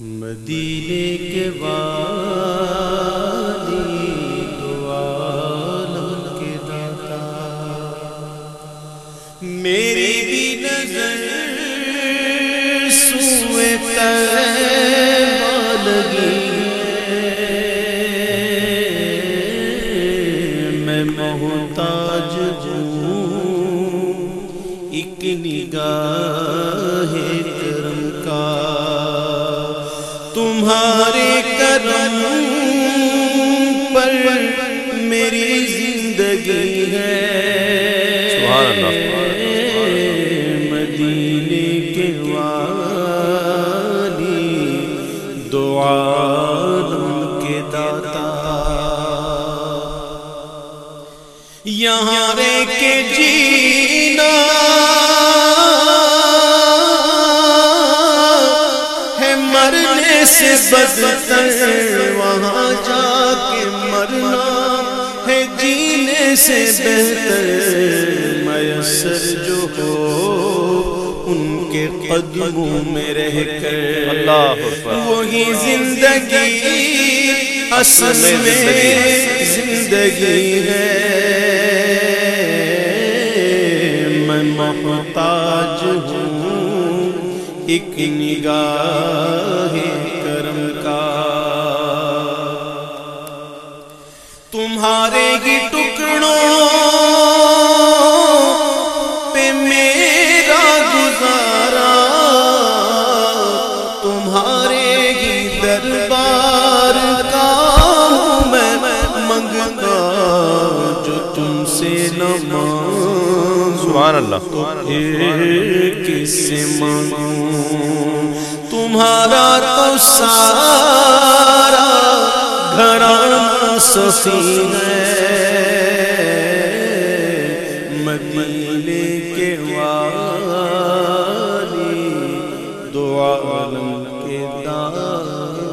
مدینے کے والی دعالم کے داتا۔ میری بھی نظر سوئے تیبہ لگی میں محتاج ہوں، ایک نگاہ کرم کا۔ تمہارے کرم پر میری زندگی ہے۔ مدینے کے والی دعالم کے داتا۔ یہاں رہ کے جینا سے بدتر وہاں جا کے مرنا ہے جینے سے بہتر میسر جو ہو ان کے قدموں میں رہ کر۔ وہی زندگی اصل میں زندگی ہے۔ میں محتاج ہوں۔ ایک نگاہ کرم کا۔ تمہارے ہی ٹکڑوں پہ میرا گزارا۔ تمہارے ہی دربار کا ہوں میں منگتا جو تم سے نہ سبحان اللہ۔ سے مانگوں۔ تمہارا تو سارا گھرانہ سخی ہے۔ مدینے کے والی دعا عالم کے دار